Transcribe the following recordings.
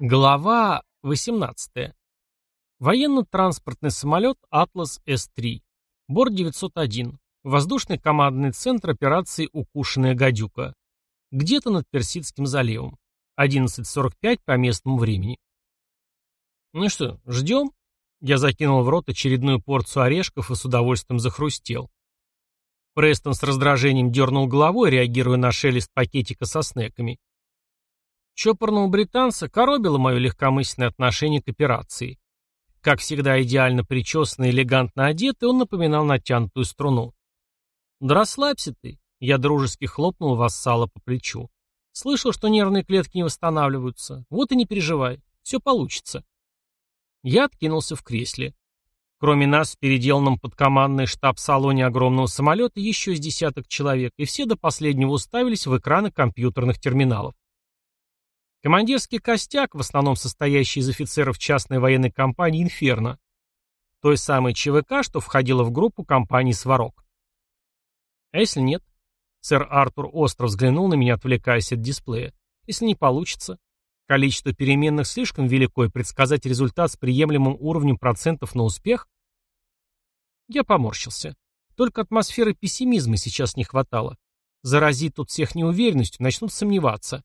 Глава 18. Военно-транспортный самолет «Атлас С-3». Борт 901. Воздушный командный центр операции «Укушенная гадюка». Где-то над Персидским заливом. 11.45 по местному времени. Ну что, ждем? Я закинул в рот очередную порцию орешков и с удовольствием захрустел. Престон с раздражением дернул головой, реагируя на шелест пакетика со снеками. Чопорного британца коробило мое легкомысленное отношение к операции. Как всегда идеально причесанный и элегантно одетый, он напоминал натянутую струну. «Да расслабься ты», — я дружески хлопнул вассала по плечу. «Слышал, что нервные клетки не восстанавливаются. Вот и не переживай, все получится». Я откинулся в кресле. Кроме нас, в переделанном под командный штаб-салоне огромного самолета еще с десяток человек, и все до последнего уставились в экраны компьютерных терминалов. Командирский костяк, в основном состоящий из офицеров частной военной компании «Инферно», той самой ЧВК, что входила в группу компании «Сварог». А если нет? Сэр Артур остро взглянул на меня, отвлекаясь от дисплея. Если не получится? Количество переменных слишком велико, и предсказать результат с приемлемым уровнем процентов на успех? Я поморщился. Только атмосферы пессимизма сейчас не хватало. Заразить тут всех неуверенностью, начнут сомневаться.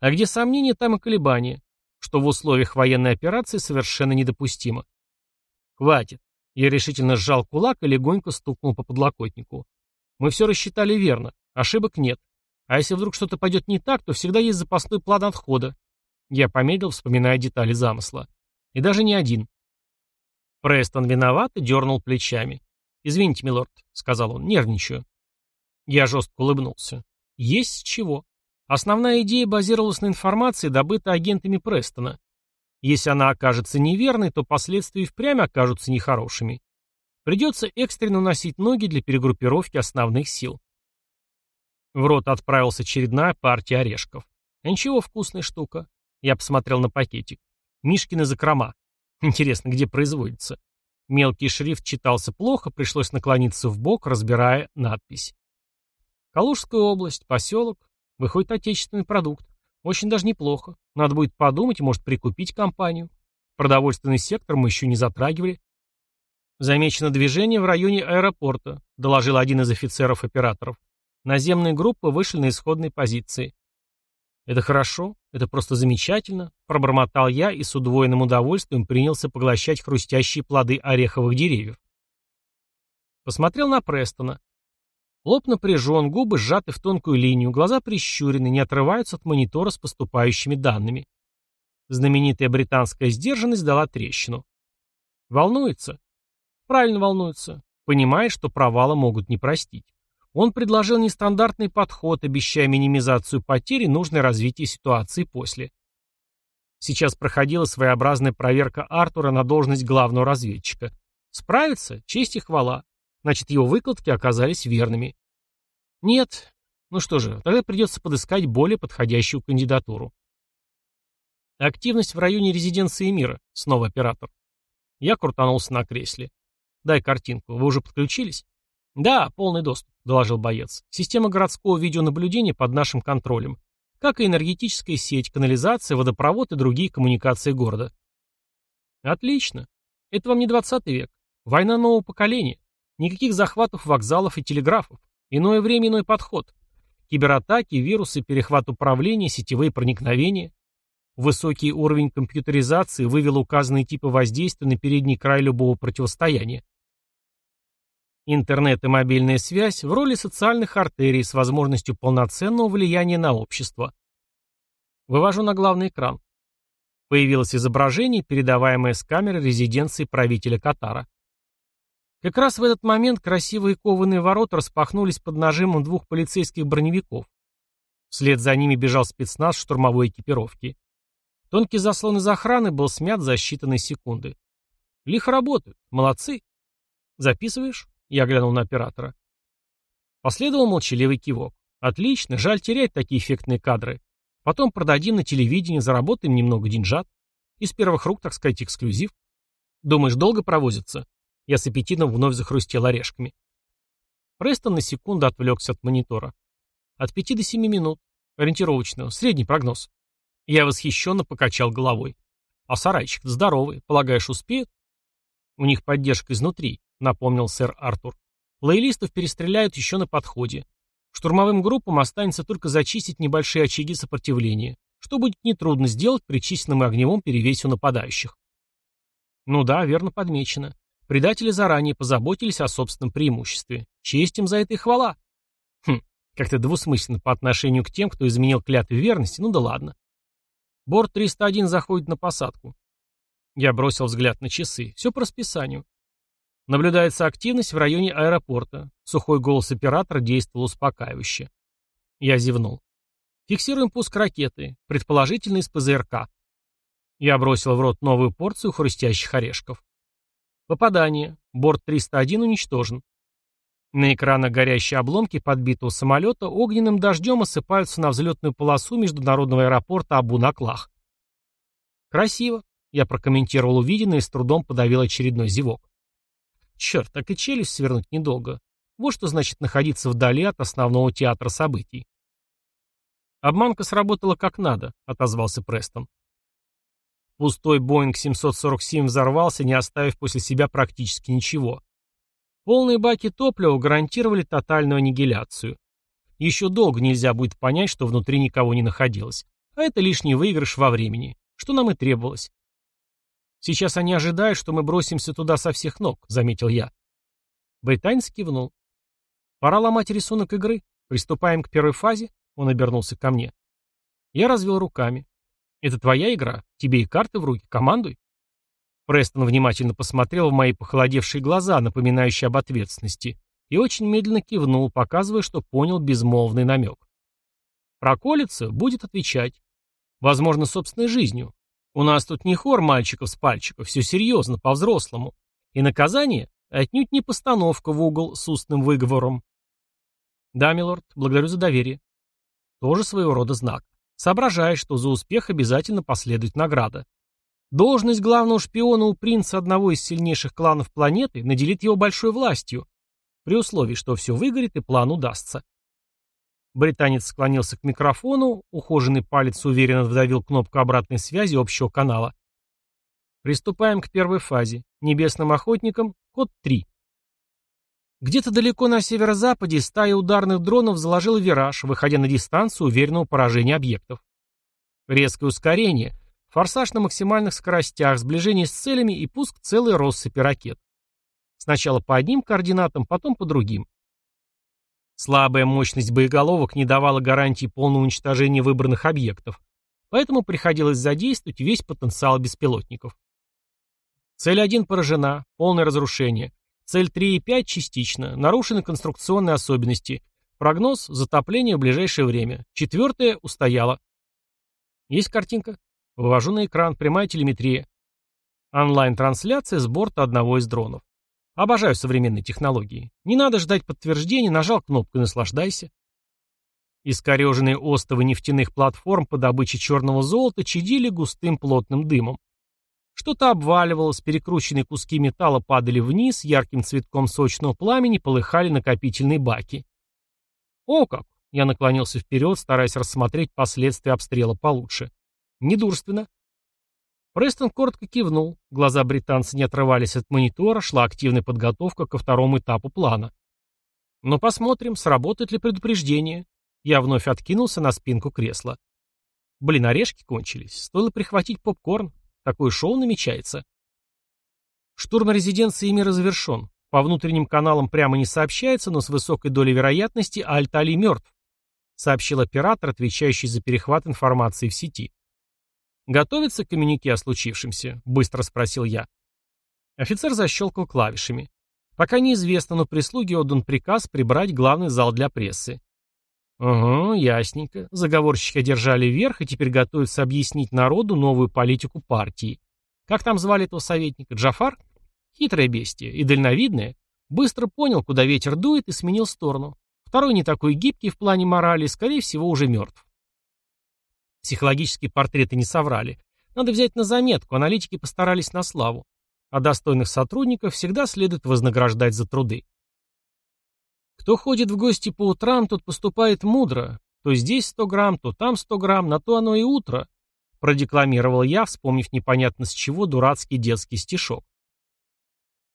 А где сомнения, там и колебания, что в условиях военной операции совершенно недопустимо. Хватит. Я решительно сжал кулак и легонько стукнул по подлокотнику. Мы все рассчитали верно. Ошибок нет. А если вдруг что-то пойдет не так, то всегда есть запасной план отхода. Я помедлил, вспоминая детали замысла. И даже не один. Престон виноват и дернул плечами. «Извините, милорд», — сказал он, — «нервничаю». Я жестко улыбнулся. «Есть с чего. Основная идея базировалась на информации, добытой агентами Престона. Если она окажется неверной, то последствия впрямь окажутся нехорошими. Придется экстренно носить ноги для перегруппировки основных сил. В рот отправилась очередная партия орешков. Ничего, вкусная штука. Я посмотрел на пакетик. Мишкины закрома. Интересно, где производится? Мелкий шрифт читался плохо, пришлось наклониться в бок, разбирая надпись. Калужская область, поселок, Выходит отечественный продукт. Очень даже неплохо. Надо будет подумать, может прикупить компанию. Продовольственный сектор мы еще не затрагивали. Замечено движение в районе аэропорта, доложил один из офицеров-операторов. Наземные группы вышли на исходные позиции. Это хорошо, это просто замечательно, пробормотал я и с удвоенным удовольствием принялся поглощать хрустящие плоды ореховых деревьев. Посмотрел на Престона. Лоб напряжен, губы сжаты в тонкую линию, глаза прищурены, не отрываются от монитора с поступающими данными. Знаменитая британская сдержанность дала трещину. Волнуется? Правильно волнуется. Понимает, что провала могут не простить. Он предложил нестандартный подход, обещая минимизацию потерь и нужное развитие ситуации после. Сейчас проходила своеобразная проверка Артура на должность главного разведчика. Справится? Честь и хвала. Значит, его выкладки оказались верными. Нет. Ну что же, тогда придется подыскать более подходящую кандидатуру. Активность в районе резиденции мира. Снова оператор. Я крутанулся на кресле. Дай картинку. Вы уже подключились? Да, полный доступ, доложил боец. Система городского видеонаблюдения под нашим контролем. Как и энергетическая сеть, канализация, водопровод и другие коммуникации города. Отлично. Это вам не 20 век. Война нового поколения. Никаких захватов вокзалов и телеграфов. Иное время, иной подход. Кибератаки, вирусы, перехват управления, сетевые проникновения. Высокий уровень компьютеризации вывел указанные типы воздействия на передний край любого противостояния. Интернет и мобильная связь в роли социальных артерий с возможностью полноценного влияния на общество. Вывожу на главный экран. Появилось изображение, передаваемое с камеры резиденции правителя Катара. Как раз в этот момент красивые кованые ворота распахнулись под нажимом двух полицейских броневиков. Вслед за ними бежал спецназ штурмовой экипировки. Тонкий заслон из охраны был смят за считанные секунды. Лихо работают. Молодцы. Записываешь? Я глянул на оператора. Последовал молчаливый кивок. Отлично, жаль терять такие эффектные кадры. Потом продадим на телевидении, заработаем немного деньжат. Из первых рук, так сказать, эксклюзив. Думаешь, долго провозится? Я с аппетитом вновь захрустел орешками. Престон на секунду отвлекся от монитора. От пяти до семи минут. Ориентировочно. Средний прогноз. Я восхищенно покачал головой. А сарайчик здоровый, полагаешь, успеют? У них поддержка изнутри, напомнил сэр Артур. Лоялистов перестреляют еще на подходе. Штурмовым группам останется только зачистить небольшие очаги сопротивления, что будет нетрудно сделать при численном и огневом перевесе нападающих. Ну да, верно подмечено. Предатели заранее позаботились о собственном преимуществе. Честь им за это и хвала. Хм, как-то двусмысленно по отношению к тем, кто изменил клятвы верности, ну да ладно. Борт 301 заходит на посадку. Я бросил взгляд на часы. Все по расписанию. Наблюдается активность в районе аэропорта. Сухой голос оператора действовал успокаивающе. Я зевнул. Фиксируем пуск ракеты, предположительно из ПЗРК. Я бросил в рот новую порцию хрустящих орешков. Попадание. Борт 301 уничтожен. На экранах горящие обломки подбитого самолета огненным дождем осыпаются на взлетную полосу международного аэропорта Абу-Наклах. «Красиво», — я прокомментировал увиденное и с трудом подавил очередной зевок. Черт, так и челюсть свернуть недолго. Вот что значит находиться вдали от основного театра событий. «Обманка сработала как надо», — отозвался Престон. Пустой Боинг 747 взорвался, не оставив после себя практически ничего. Полные баки топлива гарантировали тотальную аннигиляцию. Еще долго нельзя будет понять, что внутри никого не находилось. А это лишний выигрыш во времени, что нам и требовалось. Сейчас они ожидают, что мы бросимся туда со всех ног, заметил я. Британец кивнул. Пора ломать рисунок игры. Приступаем к первой фазе. Он обернулся ко мне. Я развел руками. Это твоя игра? Тебе и карты в руки. Командуй. Престон внимательно посмотрел в мои похолодевшие глаза, напоминающие об ответственности, и очень медленно кивнул, показывая, что понял безмолвный намек. Проколется, будет отвечать. Возможно, собственной жизнью. У нас тут не хор мальчиков с пальчиков, все серьезно, по-взрослому. И наказание отнюдь не постановка в угол с устным выговором. Да, милорд, благодарю за доверие. Тоже своего рода знак. Соображай, что за успех обязательно последует награда. Должность главного шпиона у принца одного из сильнейших кланов планеты наделит его большой властью, при условии, что все выгорит и план удастся. Британец склонился к микрофону, ухоженный палец уверенно вдавил кнопку обратной связи общего канала. Приступаем к первой фазе. Небесным охотникам код 3. Где-то далеко на северо-западе стая ударных дронов заложила вираж, выходя на дистанцию уверенного поражения объектов. Резкое ускорение — Форсаж на максимальных скоростях, сближение с целями и пуск целой россыпи ракет. Сначала по одним координатам, потом по другим. Слабая мощность боеголовок не давала гарантии полного уничтожения выбранных объектов, поэтому приходилось задействовать весь потенциал беспилотников. Цель 1 поражена, полное разрушение. Цель 3 и 5 частично, нарушены конструкционные особенности. Прогноз – затопление в ближайшее время. Четвертое – устояло. Есть картинка? Вывожу на экран, прямая телеметрия. Онлайн-трансляция с борта одного из дронов. Обожаю современные технологии. Не надо ждать подтверждения, нажал кнопку и наслаждайся. Искореженные остовы нефтяных платформ по добыче черного золота чадили густым плотным дымом. Что-то обваливалось, перекрученные куски металла падали вниз, ярким цветком сочного пламени полыхали накопительные баки. О как! Я наклонился вперед, стараясь рассмотреть последствия обстрела получше. Недурственно. Престон коротко кивнул. Глаза британца не отрывались от монитора, шла активная подготовка ко второму этапу плана. Но «Ну, посмотрим, сработает ли предупреждение. Я вновь откинулся на спинку кресла. Блин, орешки кончились. Стоило прихватить попкорн. Такое шоу намечается. Штурм резиденции мира завершен. По внутренним каналам прямо не сообщается, но с высокой долей вероятности Аль-Тали мертв, сообщил оператор, отвечающий за перехват информации в сети. «Готовится к о случившемся?» — быстро спросил я. Офицер защелкал клавишами. Пока неизвестно, но прислуге отдан приказ прибрать главный зал для прессы. Угу, ясненько. Заговорщики одержали верх и теперь готовятся объяснить народу новую политику партии. Как там звали этого советника? Джафар? Хитрое бестие и дальновидное. Быстро понял, куда ветер дует и сменил сторону. Второй не такой гибкий в плане морали, скорее всего, уже мертв. Психологические портреты не соврали. Надо взять на заметку, аналитики постарались на славу. А достойных сотрудников всегда следует вознаграждать за труды. Кто ходит в гости по утрам, тот поступает мудро. То здесь 100 грамм, то там 100 грамм, на то оно и утро. продекламировал я, вспомнив непонятно с чего дурацкий детский стишок.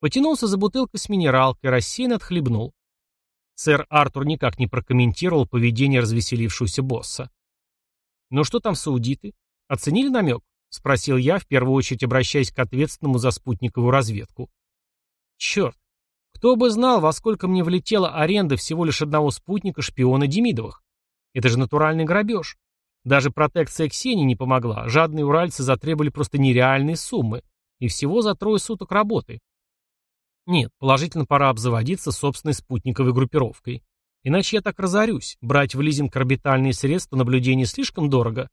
Потянулся за бутылкой с минералкой, рассеянно отхлебнул. Сэр Артур никак не прокомментировал поведение развеселившегося босса. «Ну что там саудиты? Оценили намек?» — спросил я, в первую очередь обращаясь к ответственному за спутниковую разведку. «Черт! Кто бы знал, во сколько мне влетела аренда всего лишь одного спутника шпиона Демидовых? Это же натуральный грабеж. Даже протекция Ксении не помогла. Жадные уральцы затребовали просто нереальные суммы. И всего за трое суток работы. Нет, положительно пора обзаводиться собственной спутниковой группировкой. Иначе я так разорюсь. Брать в лизинг орбитальные средства наблюдения слишком дорого.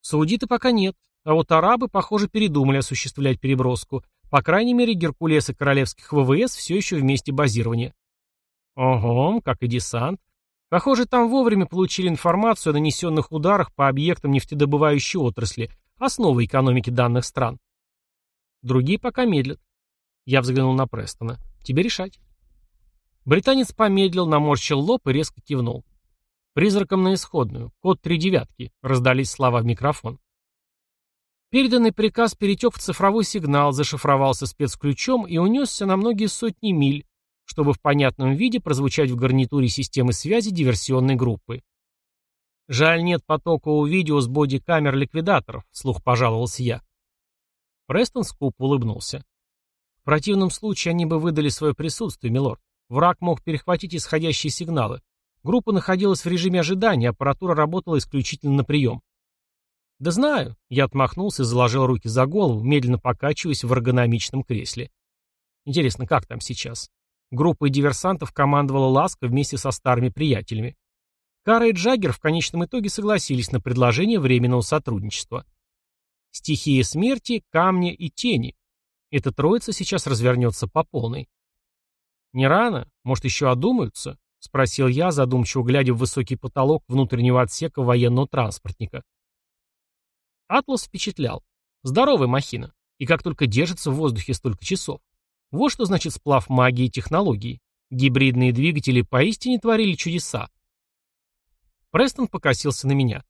Саудиты пока нет. А вот арабы, похоже, передумали осуществлять переброску. По крайней мере, Геркулес и королевских ВВС все еще в месте базирования. Ого, как и десант. Похоже, там вовремя получили информацию о нанесенных ударах по объектам нефтедобывающей отрасли, основы экономики данных стран. Другие пока медлят. Я взглянул на Престона. Тебе решать. Британец помедлил, наморщил лоб и резко кивнул. «Призраком на исходную. Код три девятки», — раздались слова в микрофон. Переданный приказ перетек в цифровой сигнал, зашифровался спецключом и унесся на многие сотни миль, чтобы в понятном виде прозвучать в гарнитуре системы связи диверсионной группы. «Жаль, нет потокового видео с бодикамер ликвидаторов», — слух пожаловался я. Престон скуп улыбнулся. В противном случае они бы выдали свое присутствие, милорд. Враг мог перехватить исходящие сигналы. Группа находилась в режиме ожидания, аппаратура работала исключительно на прием. «Да знаю», — я отмахнулся и заложил руки за голову, медленно покачиваясь в эргономичном кресле. «Интересно, как там сейчас?» Группой диверсантов командовала Ласка вместе со старыми приятелями. Кара и Джаггер в конечном итоге согласились на предложение временного сотрудничества. Стихия смерти, камни и тени. Эта троица сейчас развернется по полной. «Не рано? Может, еще одумаются?» — спросил я, задумчиво глядя в высокий потолок внутреннего отсека военного транспортника. Атлас впечатлял. Здоровая махина. И как только держится в воздухе столько часов. Вот что значит сплав магии и технологий. Гибридные двигатели поистине творили чудеса. Престон покосился на меня.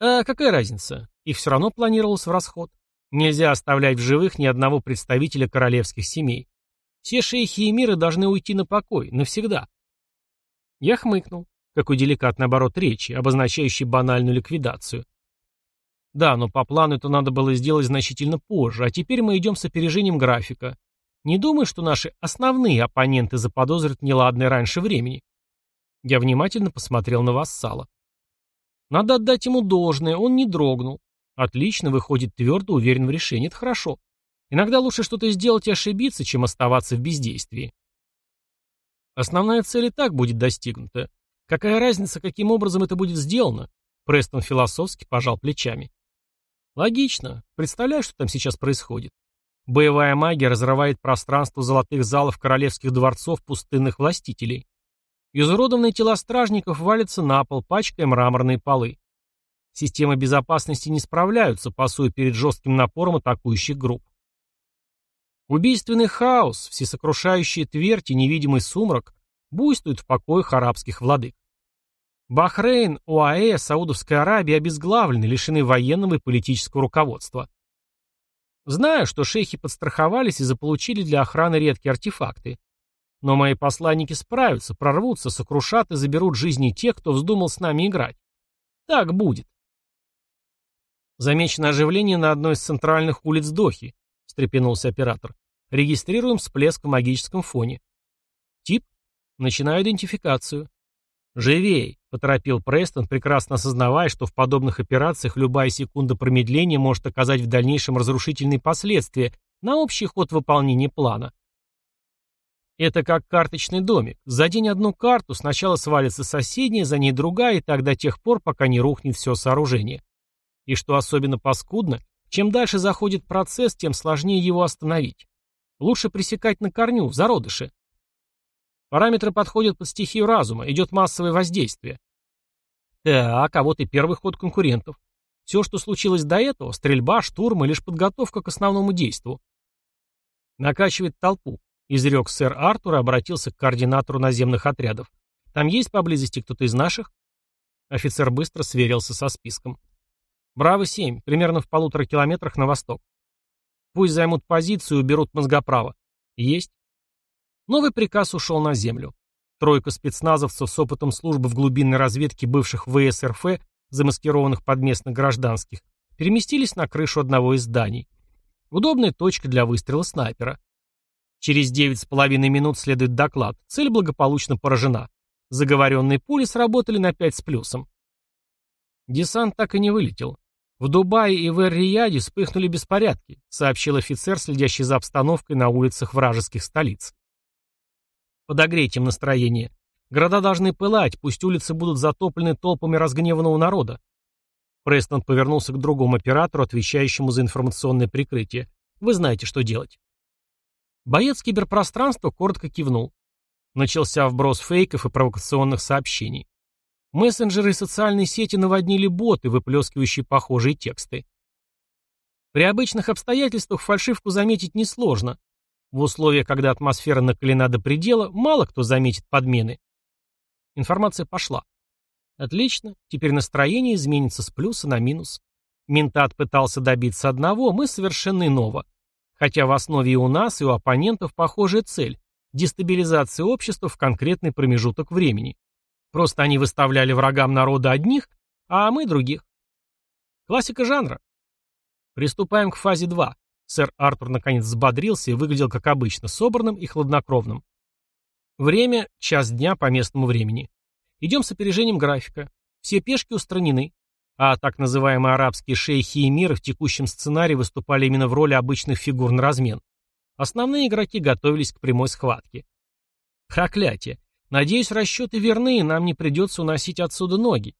А какая разница? Их все равно планировалось в расход. Нельзя оставлять в живых ни одного представителя королевских семей. Все шейхи и миры должны уйти на покой, навсегда. Я хмыкнул. Какой деликатный оборот речи, обозначающий банальную ликвидацию. Да, но по плану это надо было сделать значительно позже, а теперь мы идем с опережением графика. Не думаю, что наши основные оппоненты заподозрят неладное раньше времени. Я внимательно посмотрел на вассала. Надо отдать ему должное, он не дрогнул. Отлично, выходит твердо, уверен в решении, это хорошо. Иногда лучше что-то сделать и ошибиться, чем оставаться в бездействии. Основная цель и так будет достигнута. Какая разница, каким образом это будет сделано? Престон философски пожал плечами. Логично. Представляю, что там сейчас происходит. Боевая магия разрывает пространство золотых залов королевских дворцов пустынных властителей. Изуродованные тела стражников валятся на пол, пачкая мраморные полы. Системы безопасности не справляются, пасуя перед жестким напором атакующих групп. Убийственный хаос, всесокрушающие твердь и невидимый сумрак буйствуют в покоях арабских владык. Бахрейн, ОАЭ, Саудовская Аравия обезглавлены, лишены военного и политического руководства. Знаю, что шейхи подстраховались и заполучили для охраны редкие артефакты. Но мои посланники справятся, прорвутся, сокрушат и заберут жизни тех, кто вздумал с нами играть. Так будет. Замечено оживление на одной из центральных улиц Дохи, встрепенулся оператор. Регистрируем всплеск в магическом фоне. Тип? Начинаю идентификацию. «Живей!» — поторопил Престон, прекрасно осознавая, что в подобных операциях любая секунда промедления может оказать в дальнейшем разрушительные последствия на общий ход выполнения плана. Это как карточный домик. За день одну карту, сначала свалится соседняя, за ней другая, и так до тех пор, пока не рухнет все сооружение. И что особенно паскудно, чем дальше заходит процесс, тем сложнее его остановить. Лучше пресекать на корню, в зародыше. Параметры подходят под стихию разума, идет массовое воздействие. Так, а вот и первый ход конкурентов. Все, что случилось до этого, стрельба, штурм и лишь подготовка к основному действу. Накачивает толпу, изрек сэр Артур и обратился к координатору наземных отрядов. Там есть поблизости кто-то из наших? Офицер быстро сверился со списком. Браво-7, примерно в полутора километрах на восток. Пусть займут позицию и уберут мозгоправо. Есть. Новый приказ ушел на землю. Тройка спецназовцев с опытом службы в глубинной разведке бывших ВСРФ, замаскированных под местных гражданских, переместились на крышу одного из зданий. Удобная точка для выстрела снайпера. Через девять с половиной минут следует доклад. Цель благополучно поражена. Заговоренные пули сработали на 5 с плюсом. Десант так и не вылетел. В Дубае и в Эр-Рияде вспыхнули беспорядки, сообщил офицер, следящий за обстановкой на улицах вражеских столиц. Подогреть им настроение. Города должны пылать, пусть улицы будут затоплены толпами разгневанного народа. Престон повернулся к другому оператору, отвечающему за информационное прикрытие. Вы знаете, что делать. Боец киберпространства коротко кивнул. Начался вброс фейков и провокационных сообщений. Мессенджеры и социальные сети наводнили боты, выплескивающие похожие тексты. При обычных обстоятельствах фальшивку заметить несложно. В условиях, когда атмосфера накалена до предела, мало кто заметит подмены. Информация пошла. Отлично, теперь настроение изменится с плюса на минус. Ментат пытался добиться одного, мы совершенно иного. Хотя в основе и у нас, и у оппонентов похожая цель – дестабилизация общества в конкретный промежуток времени. Просто они выставляли врагам народа одних, а мы других. Классика жанра. Приступаем к фазе 2. Сэр Артур наконец взбодрился и выглядел как обычно, собранным и хладнокровным. Время – час дня по местному времени. Идем с опережением графика. Все пешки устранены а так называемые арабские шейхи и миры в текущем сценарии выступали именно в роли обычных фигур на размен. Основные игроки готовились к прямой схватке. Проклятие. Надеюсь, расчеты верны, и нам не придется уносить отсюда ноги.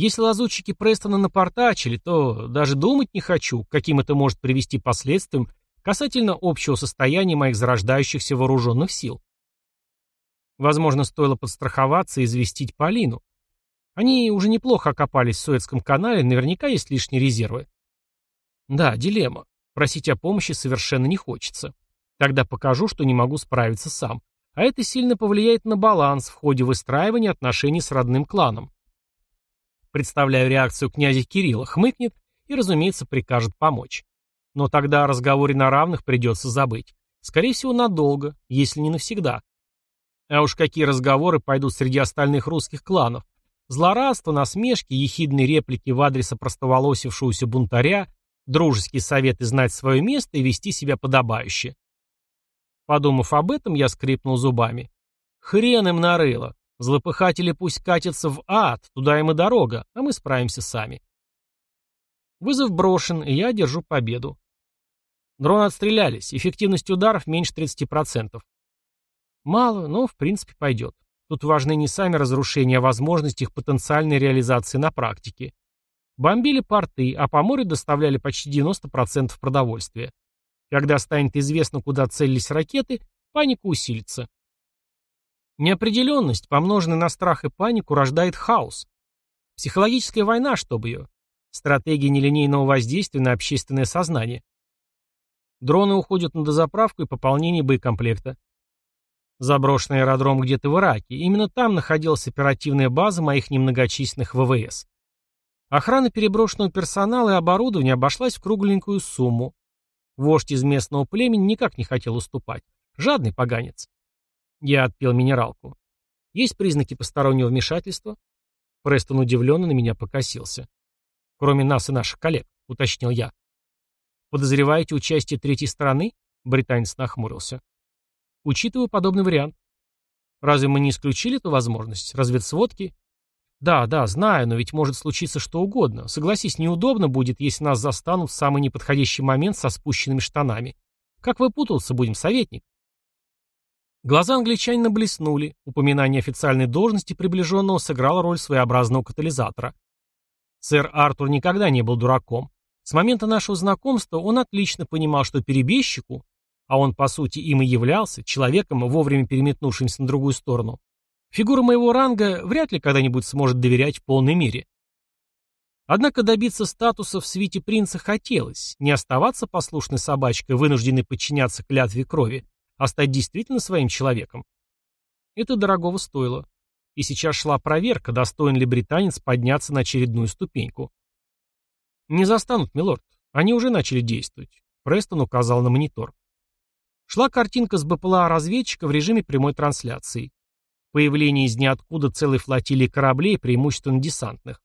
Если лазутчики Престона напортачили, то даже думать не хочу, каким это может привести последствиям касательно общего состояния моих зарождающихся вооруженных сил. Возможно, стоило подстраховаться и известить Полину. Они уже неплохо окопались в Суэцком канале, наверняка есть лишние резервы. Да, дилемма. Просить о помощи совершенно не хочется. Тогда покажу, что не могу справиться сам. А это сильно повлияет на баланс в ходе выстраивания отношений с родным кланом. Представляю реакцию князя Кирилла, хмыкнет и, разумеется, прикажет помочь. Но тогда о разговоре на равных придется забыть. Скорее всего, надолго, если не навсегда. А уж какие разговоры пойдут среди остальных русских кланов, Злорадство, насмешки, ехидные реплики в адрес опростоволосившегося бунтаря, дружеские советы знать свое место и вести себя подобающе. Подумав об этом, я скрипнул зубами. Хрен им нарыло. Злопыхатели пусть катятся в ад, туда им и дорога, а мы справимся сами. Вызов брошен, и я держу победу. Дроны отстрелялись, эффективность ударов меньше 30%. Мало, но в принципе пойдет. Тут важны не сами разрушения, а возможность их потенциальной реализации на практике. Бомбили порты, а по морю доставляли почти 90% продовольствия. Когда станет известно, куда целились ракеты, паника усилится. Неопределенность, помноженная на страх и панику, рождает хаос. Психологическая война, чтобы ее. Стратегия нелинейного воздействия на общественное сознание. Дроны уходят на дозаправку и пополнение боекомплекта. Заброшенный аэродром где-то в Ираке. Именно там находилась оперативная база моих немногочисленных ВВС. Охрана переброшенного персонала и оборудования обошлась в кругленькую сумму. Вождь из местного племени никак не хотел уступать. Жадный поганец. Я отпил минералку. Есть признаки постороннего вмешательства? Престон удивленно на меня покосился. Кроме нас и наших коллег, уточнил я. Подозреваете участие третьей стороны? Британец нахмурился. Учитываю подобный вариант. Разве мы не исключили эту возможность? Разведсводки? Да, да, знаю, но ведь может случиться что угодно. Согласись, неудобно будет, если нас застанут в самый неподходящий момент со спущенными штанами. Как выпутался будем, советник? Глаза англичанина блеснули. Упоминание официальной должности приближенного сыграло роль своеобразного катализатора. Сэр Артур никогда не был дураком. С момента нашего знакомства он отлично понимал, что перебежчику, а он, по сути, им и являлся, человеком, вовремя переметнувшимся на другую сторону, фигура моего ранга вряд ли когда-нибудь сможет доверять в полной мере. Однако добиться статуса в свите принца хотелось, не оставаться послушной собачкой, вынужденной подчиняться клятве крови, а стать действительно своим человеком. Это дорогого стоило. И сейчас шла проверка, достоин ли британец подняться на очередную ступеньку. «Не застанут, милорд. Они уже начали действовать», — Престон указал на монитор. Шла картинка с БПЛА разведчика в режиме прямой трансляции. Появление из ниоткуда целой флотилии кораблей, преимущественно десантных.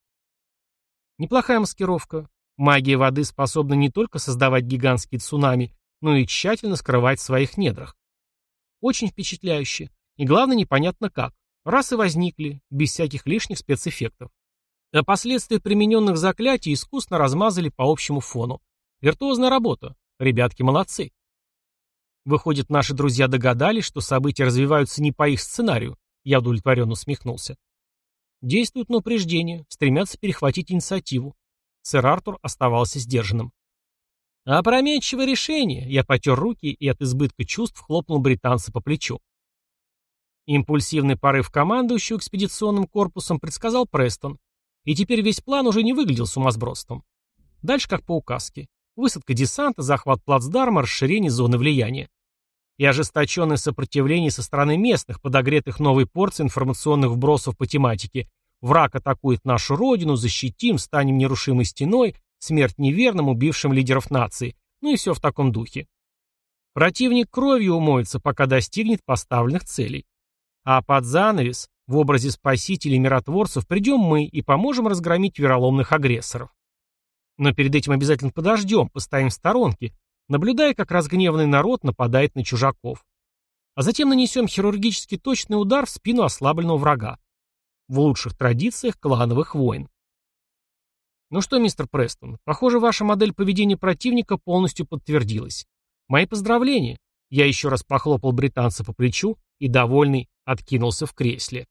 Неплохая маскировка. Магия воды способна не только создавать гигантские цунами, но и тщательно скрывать в своих недрах. Очень впечатляюще. И главное, непонятно как. Раз и возникли, без всяких лишних спецэффектов. А последствия примененных заклятий искусно размазали по общему фону. Виртуозная работа. Ребятки молодцы. Выходит, наши друзья догадались, что события развиваются не по их сценарию. Я удовлетворенно усмехнулся. Действуют на упреждение, стремятся перехватить инициативу. Сэр Артур оставался сдержанным. «Опрометчивое решение!» Я потер руки и от избытка чувств хлопнул британца по плечу. Импульсивный порыв командующего экспедиционным корпусом предсказал Престон, и теперь весь план уже не выглядел сумасбродством. Дальше как по указке. Высадка десанта, захват плацдарма, расширение зоны влияния. И ожесточенное сопротивление со стороны местных, подогретых новой порцией информационных вбросов по тематике «Враг атакует нашу родину, защитим, станем нерушимой стеной», «Смерть неверным, убившим лидеров нации», ну и все в таком духе. Противник кровью умоется, пока достигнет поставленных целей. А под занавес, в образе спасителей миротворцев, придем мы и поможем разгромить вероломных агрессоров. Но перед этим обязательно подождем, постоим в сторонке, наблюдая, как разгневанный народ нападает на чужаков. А затем нанесем хирургически точный удар в спину ослабленного врага. В лучших традициях клановых войн. Ну что, мистер Престон, похоже, ваша модель поведения противника полностью подтвердилась. Мои поздравления. Я еще раз похлопал британца по плечу и, довольный, откинулся в кресле.